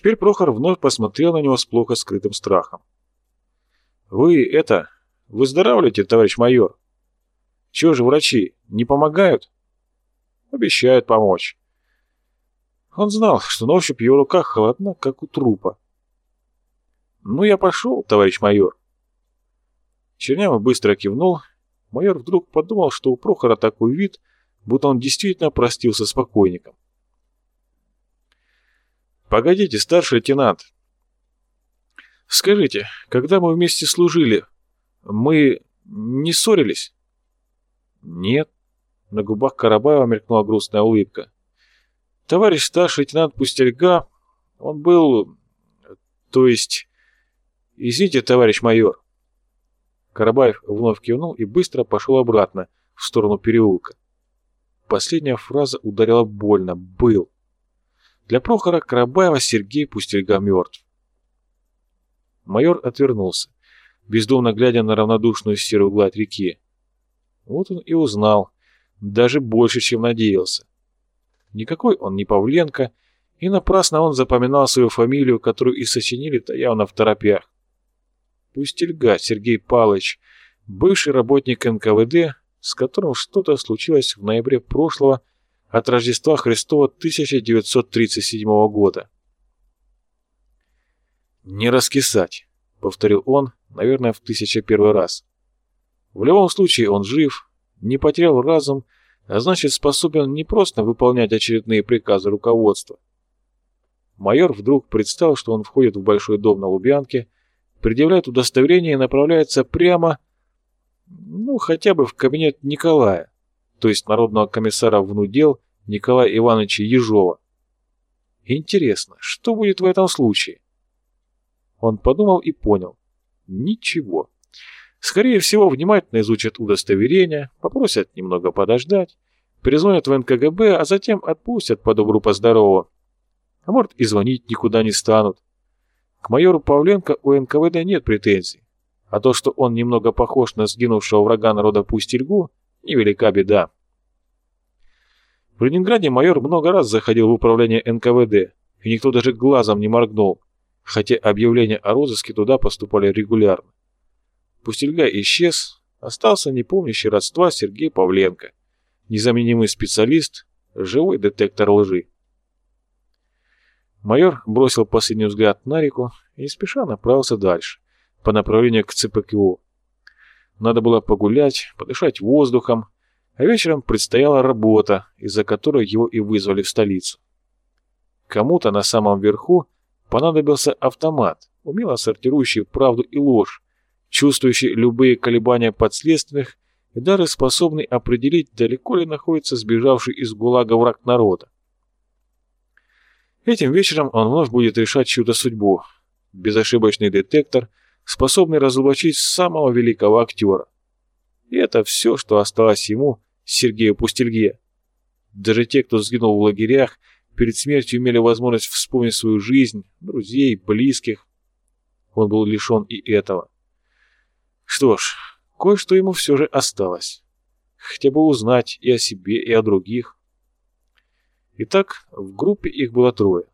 Теперь Прохор вновь посмотрел на него с плохо скрытым страхом. «Вы это... выздоравливаете, товарищ майор? Чего же врачи, не помогают?» «Обещают помочь». Он знал, что на ощупь его рука холодна, как у трупа. «Ну, я пошел, товарищ майор». Чернявый быстро кивнул. Майор вдруг подумал, что у Прохора такой вид, будто он действительно простился с покойником. «Погодите, старший лейтенант. Скажите, когда мы вместе служили, мы не ссорились?» «Нет». На губах Карабаева мелькнула грустная улыбка. «Товарищ старший лейтенант Пустельга, он был... То есть... Извините, товарищ майор». Карабаев вновь кивнул и быстро пошел обратно, в сторону переулка. Последняя фраза ударила больно. «Был». Для Прохора Карабаева Сергей Пустельга мертв. Майор отвернулся, бездумно глядя на равнодушную серую гладь реки. Вот он и узнал, даже больше, чем надеялся. Никакой он не Павленко, и напрасно он запоминал свою фамилию, которую и сочинили-то явно в торопях. Пустельга Сергей Палыч, бывший работник НКВД, с которым что-то случилось в ноябре прошлого от Рождества Христова 1937 года. «Не раскисать», — повторил он, наверное, в тысяча первый раз. В любом случае он жив, не потерял разум, а значит способен не просто выполнять очередные приказы руководства. Майор вдруг представил, что он входит в большой дом на Лубянке, предъявляет удостоверение и направляется прямо, ну, хотя бы в кабинет Николая то есть народного комиссара внудел Николая Ивановича Ежова. Интересно, что будет в этом случае? Он подумал и понял. Ничего. Скорее всего, внимательно изучат удостоверение, попросят немного подождать, перезвонят в НКГБ, а затем отпустят по добру по здорову. А может и звонить никуда не станут. К майору Павленко у НКВД нет претензий. А то, что он немного похож на сгинувшего врага народа Пустельгу, невелика беда. В Ленинграде майор много раз заходил в управление НКВД, и никто даже глазом не моргнул, хотя объявления о розыске туда поступали регулярно. Пустельга исчез, остался не помнящий родства Сергей Павленко, незаменимый специалист, живой детектор лжи. Майор бросил последний взгляд на реку и спеша направился дальше, по направлению к ЦПКО. Надо было погулять, подышать воздухом, а вечером предстояла работа, из-за которой его и вызвали в столицу. Кому-то на самом верху понадобился автомат, умело сортирующий правду и ложь, чувствующий любые колебания подследственных и даже способный определить, далеко ли находится сбежавший из ГУЛАГа враг народа. Этим вечером он вновь будет решать чью-то судьбу. Безошибочный детектор – способный разоблачить самого великого актера. И это все, что осталось ему, Сергею Пустельге. Даже те, кто сгинул в лагерях, перед смертью имели возможность вспомнить свою жизнь, друзей, близких. Он был лишен и этого. Что ж, кое-что ему все же осталось. Хотя бы узнать и о себе, и о других. Итак, в группе их было трое.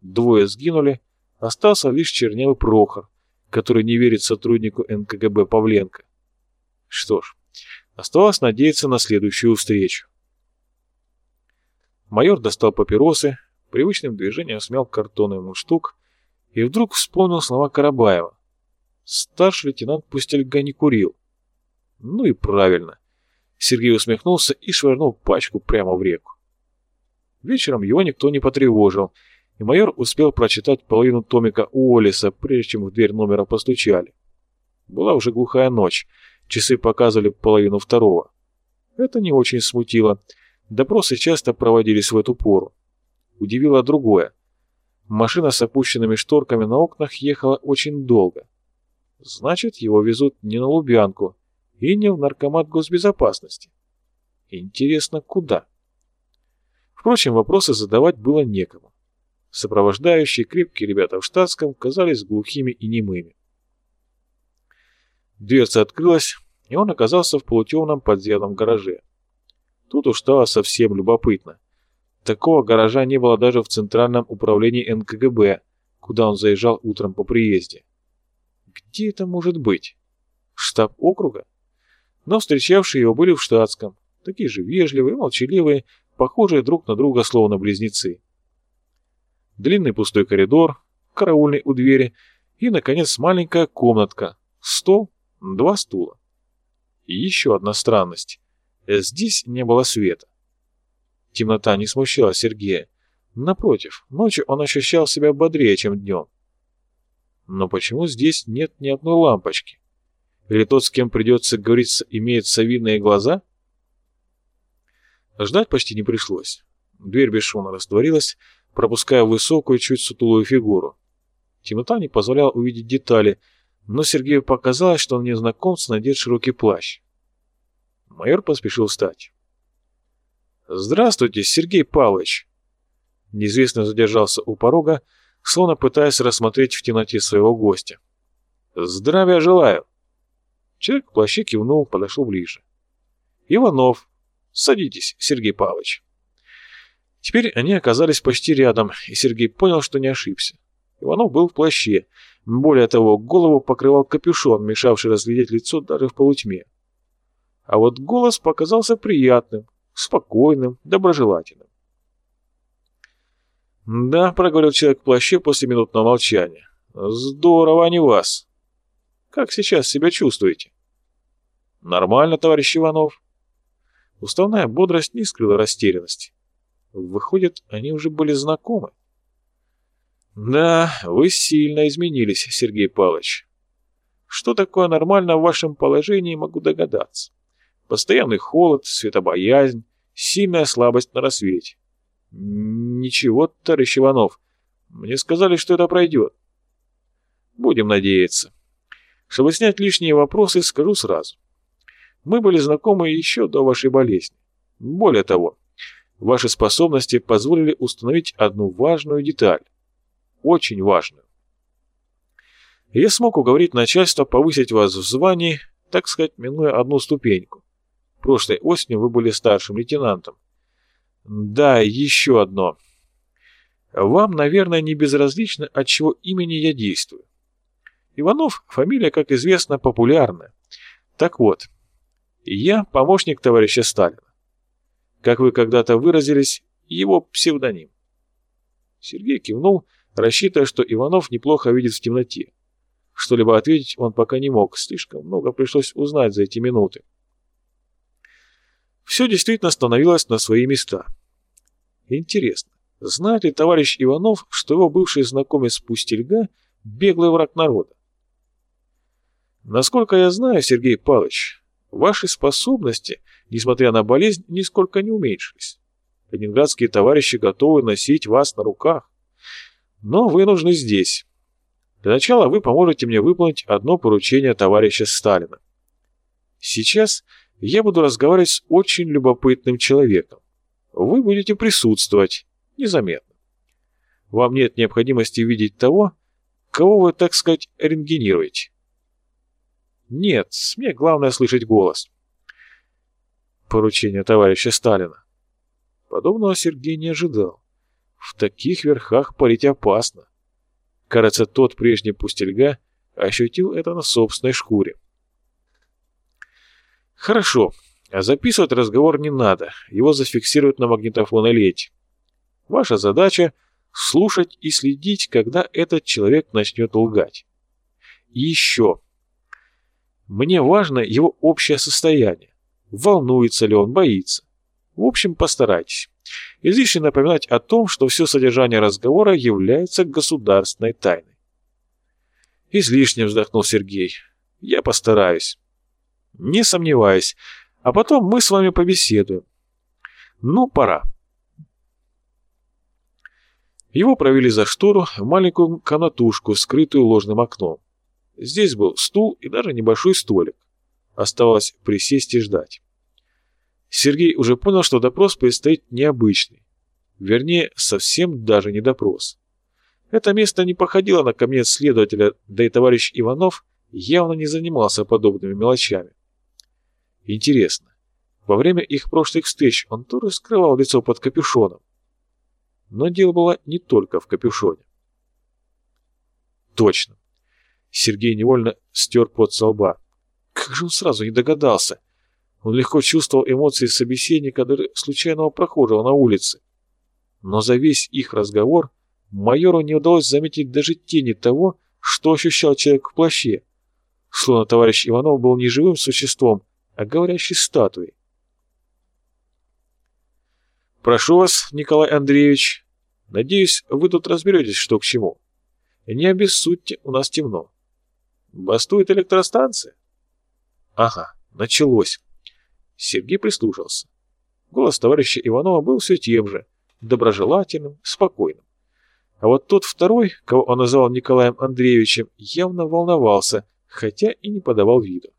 Двое сгинули, остался лишь чернявый Прохор, который не верит сотруднику НКГБ Павленко. Что ж, оставалось надеяться на следующую встречу. Майор достал папиросы, привычным движением смял картонный мундштук и вдруг вспомнил слова Карабаева. Старший лейтенант Пустельга не курил. Ну и правильно. Сергей усмехнулся и швырнул пачку прямо в реку. Вечером его никто не потревожил, и майор успел прочитать половину томика Уоллиса, прежде чем в дверь номера постучали. Была уже глухая ночь, часы показывали половину второго. Это не очень смутило. Допросы часто проводились в эту пору. Удивило другое. Машина с опущенными шторками на окнах ехала очень долго. Значит, его везут не на Лубянку и не в наркомат госбезопасности. Интересно, куда? Впрочем, вопросы задавать было некому. Сопровождающие крепкие ребята в штатском казались глухими и немыми. Дверца открылась, и он оказался в полутемном подземном гараже. Тут уж стало совсем любопытно. Такого гаража не было даже в Центральном управлении НКГБ, куда он заезжал утром по приезде. Где это может быть? Штаб округа? Но встречавшие его были в штатском, такие же вежливые, молчаливые, похожие друг на друга словно близнецы. Длинный пустой коридор, караульный у двери и, наконец, маленькая комнатка, стол, два стула. И еще одна странность. Здесь не было света. Темнота не смущала Сергея. Напротив, ночью он ощущал себя бодрее, чем днем. Но почему здесь нет ни одной лампочки? Или тот, с кем придется говорить, имеет совиные глаза? Ждать почти не пришлось. Дверь бесшумно растворилась, пропуская высокую, чуть сутулую фигуру. Темнота не позволяла увидеть детали, но Сергею показалось, что он незнакомец надет широкий плащ. Майор поспешил встать. «Здравствуйте, Сергей Павлович!» Неизвестно задержался у порога, словно пытаясь рассмотреть в темноте своего гостя. «Здравия желаю!» Человек в плаще кивнул, подошел ближе. «Иванов, садитесь, Сергей Павлович». Теперь они оказались почти рядом, и Сергей понял, что не ошибся. Иванов был в плаще. Более того, голову покрывал капюшон, мешавший разглядеть лицо даже в полутьме. А вот голос показался приятным, спокойным, доброжелательным. «Да», — проговорил человек в плаще после минутного молчания. «Здорово, а не вас. Как сейчас себя чувствуете?» «Нормально, товарищ Иванов». Уставная бодрость не скрыла растерянности. Выходит, они уже были знакомы. «Да, вы сильно изменились, Сергей Павлович. Что такое нормально в вашем положении, могу догадаться. Постоянный холод, светобоязнь, сильная слабость на рассвете. Ничего, товарищ Иванов, мне сказали, что это пройдет. Будем надеяться. Чтобы снять лишние вопросы, скажу сразу. Мы были знакомы еще до вашей болезни. Более того, ваши способности позволили установить одну важную деталь. Очень важную. Я смог уговорить начальство повысить вас в звании, так сказать, минуя одну ступеньку. Прошлой осенью вы были старшим лейтенантом. Да, еще одно. Вам, наверное, не безразлично, от чего имени я действую. Иванов – фамилия, как известно, популярная. Так вот, я помощник товарища Сталина. Как вы когда-то выразились, его псевдоним. Сергей кивнул, рассчитывая, что Иванов неплохо видит в темноте. Что-либо ответить он пока не мог, слишком много пришлось узнать за эти минуты все действительно становилось на свои места. Интересно, знает ли товарищ Иванов, что его бывший знакомец Пустельга – беглый враг народа? Насколько я знаю, Сергей Павлович, ваши способности, несмотря на болезнь, нисколько не уменьшились. Ленинградские товарищи готовы носить вас на руках. Но вы нужны здесь. Для начала вы поможете мне выполнить одно поручение товарища Сталина. Сейчас я буду разговаривать с очень любопытным человеком. Вы будете присутствовать незаметно. Вам нет необходимости видеть того, кого вы, так сказать, рентгенируете. Нет, мне главное слышать голос. Поручение товарища Сталина. Подобного Сергей не ожидал. В таких верхах парить опасно. Кажется, тот прежний пустельга ощутил это на собственной шкуре. Хорошо. А записывать разговор не надо. Его зафиксируют на магнитофон лете. Ваша задача — слушать и следить, когда этот человек начнет лгать. И еще. Мне важно его общее состояние. Волнуется ли он, боится. В общем, постарайтесь. Излишне напоминать о том, что все содержание разговора является государственной тайной. Излишне вздохнул Сергей. Я постараюсь. Не сомневаюсь. А потом мы с вами побеседуем. Ну, пора. Его провели за штору в маленькую комнатушку, скрытую ложным окном. Здесь был стул и даже небольшой столик. Оставалось присесть и ждать. Сергей уже понял, что допрос предстоит необычный. Вернее, совсем даже не допрос. Это место не походило на кабинет следователя, да и товарищ Иванов явно не занимался подобными мелочами. Интересно, во время их прошлых встреч он тоже скрывал лицо под капюшоном? Но дело было не только в капюшоне. Точно. Сергей невольно стер пот со лба. Как же он сразу не догадался? Он легко чувствовал эмоции собеседника, даже случайного прохожего на улице. Но за весь их разговор майору не удалось заметить даже тени того, что ощущал человек в плаще. Словно товарищ Иванов был не живым существом, а говорящей статуей. «Прошу вас, Николай Андреевич. Надеюсь, вы тут разберетесь, что к чему. Не обессудьте, у нас темно. Бастует электростанция?» «Ага, началось». Сергей прислушался. Голос товарища Иванова был все тем же, доброжелательным, спокойным. А вот тот второй, кого он назвал Николаем Андреевичем, явно волновался, хотя и не подавал виду.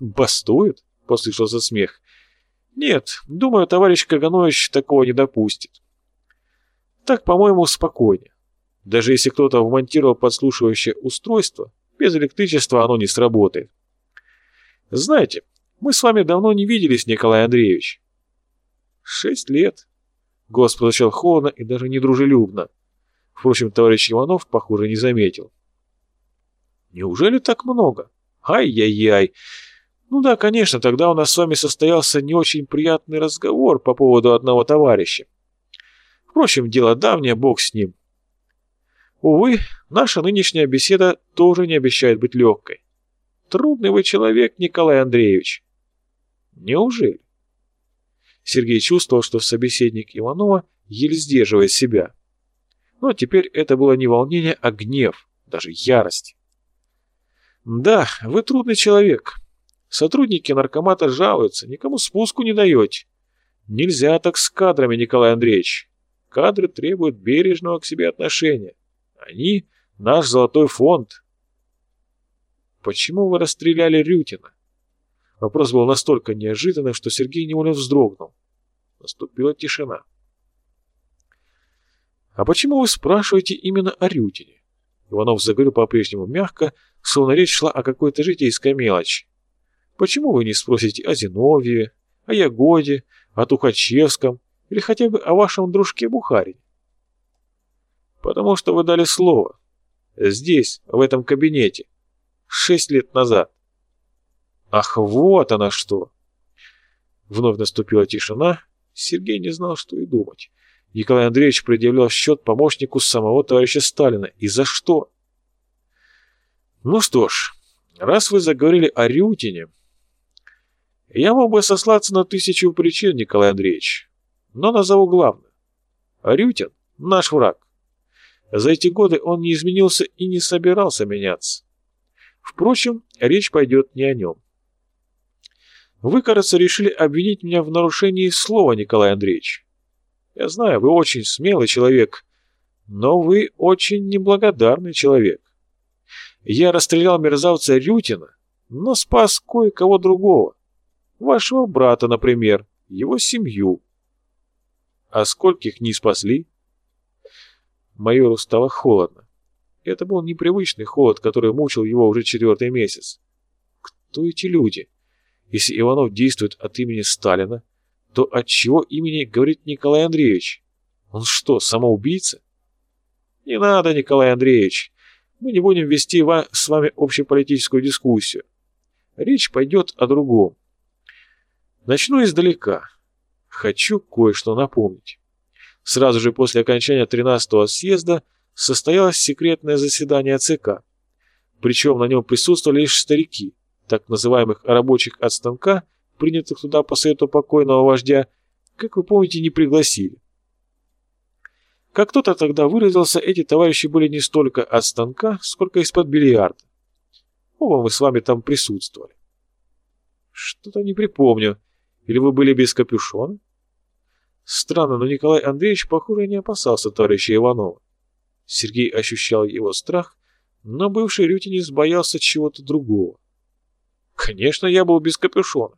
«Бастует?» — послышался смех. «Нет, думаю, товарищ Каганович такого не допустит». «Так, по-моему, спокойнее. Даже если кто-то вмонтировал подслушивающее устройство, без электричества оно не сработает. Знаете, мы с вами давно не виделись, Николай Андреевич». «Шесть лет». Голос прозвучал холодно и даже недружелюбно. Впрочем, товарищ Иванов, похоже, не заметил. «Неужели так много? Ай-яй-яй! Ну да, конечно, тогда у нас с вами состоялся не очень приятный разговор по поводу одного товарища. Впрочем, дело давнее, бог с ним. Увы, наша нынешняя беседа тоже не обещает быть легкой. Трудный вы человек, Николай Андреевич. Неужели? Сергей чувствовал, что собеседник Иванова еле сдерживает себя. Но теперь это было не волнение, а гнев, даже ярость. «Да, вы трудный человек. Сотрудники наркомата жалуются, никому спуску не даете. Нельзя так с кадрами, Николай Андреевич. Кадры требуют бережного к себе отношения. Они — наш золотой фонд». «Почему вы расстреляли Рютина?» Вопрос был настолько неожиданным, что Сергей невольно вздрогнул. Наступила тишина. «А почему вы спрашиваете именно о Рютине?» Иванов заговорил по-прежнему мягко, словно речь шла о какой-то житейской мелочи. «Почему вы не спросите о Зиновьеве, о Ягоде, о Тухачевском или хотя бы о вашем дружке Бухарине?» «Потому что вы дали слово. Здесь, в этом кабинете. Шесть лет назад». «Ах, вот она что!» Вновь наступила тишина. Сергей не знал, что и думать. Николай Андреевич предъявлял счет помощнику самого товарища Сталина. И за что? Ну что ж, раз вы заговорили о Рютине, я мог бы сослаться на тысячу причин, Николай Андреевич, но назову главное. Рютин — наш враг. За эти годы он не изменился и не собирался меняться. Впрочем, речь пойдет не о нем. Вы, кажется, решили обвинить меня в нарушении слова, Николай Андреевич. Я знаю, вы очень смелый человек, но вы очень неблагодарный человек. Я расстрелял мерзавца Рютина, но спас кое-кого другого. Вашего брата, например, его семью. А скольких не спасли? Майору стало холодно. Это был непривычный холод, который мучил его уже четвертый месяц. Кто эти люди? Если Иванов действует от имени Сталина, то от чего имени говорит Николай Андреевич? Он что, самоубийца? Не надо, Николай Андреевич. Мы не будем вести с вами общеполитическую дискуссию. Речь пойдет о другом. Начну издалека. Хочу кое-что напомнить. Сразу же после окончания 13-го съезда состоялось секретное заседание ЦК. Причем на нем присутствовали лишь старики, так называемых рабочих от станка – принятых туда по совету покойного вождя, как вы помните, не пригласили. Как кто-то тогда выразился, эти товарищи были не столько от станка, сколько из-под бильярда. Оба мы с вами там присутствовали. Что-то не припомню. Или вы были без капюшона? Странно, но Николай Андреевич, похоже, не опасался товарища Иванова. Сергей ощущал его страх, но бывший Рютинец боялся чего-то другого. Конечно, я был без капюшона.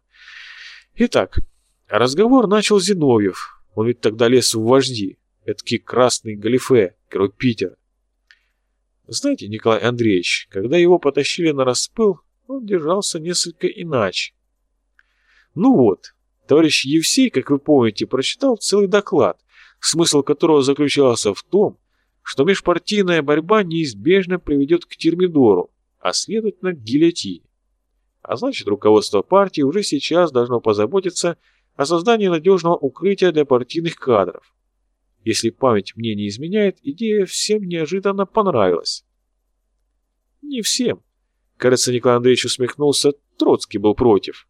Итак, разговор начал Зиновьев. Он ведь тогда лез в вожди. Эдакий красный галифе, герой Питера. Знаете, Николай Андреевич, когда его потащили на распыл, он держался несколько иначе. Ну вот, товарищ Евсей, как вы помните, прочитал целый доклад, смысл которого заключался в том, что межпартийная борьба неизбежно приведет к термидору, а следовательно к гильотине. А значит, руководство партии уже сейчас должно позаботиться о создании надежного укрытия для партийных кадров. Если память мне не изменяет, идея всем неожиданно понравилась. Не всем. Кажется, Николай Андреевич усмехнулся, Троцкий был против.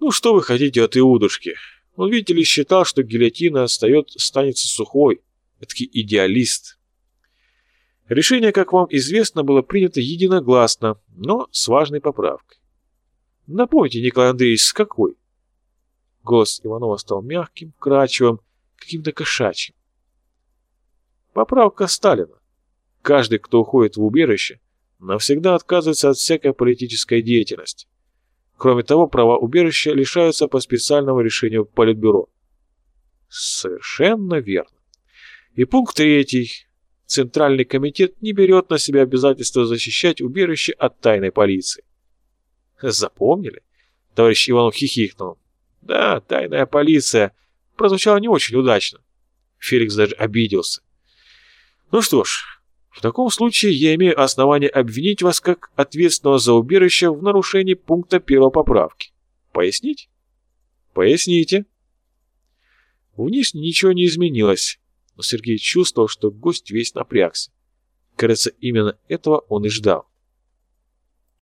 Ну что вы хотите от Иудушки? Он, видите ли, считал, что гильотина остает, останется сухой. Эдакий идеалист. Решение, как вам известно, было принято единогласно, но с важной поправкой. Напомните, Николай Андреевич, с какой? Голос Иванова стал мягким, крачевым, каким-то кошачьим. Поправка Сталина. Каждый, кто уходит в убежище, навсегда отказывается от всякой политической деятельности. Кроме того, права убежища лишаются по специальному решению Политбюро. Совершенно верно. И пункт третий. Центральный комитет не берет на себя обязательство защищать убежище от тайной полиции. Запомнили? Товарищ Иванов хихикнул. Да, тайная полиция. Прозвучало не очень удачно. Феликс даже обиделся. Ну что ж, в таком случае я имею основание обвинить вас как ответственного за убежище в нарушении пункта первой поправки. Пояснить? Поясните. Внешне ничего не изменилось, но Сергей чувствовал, что гость весь напрягся. Кажется, именно этого он и ждал.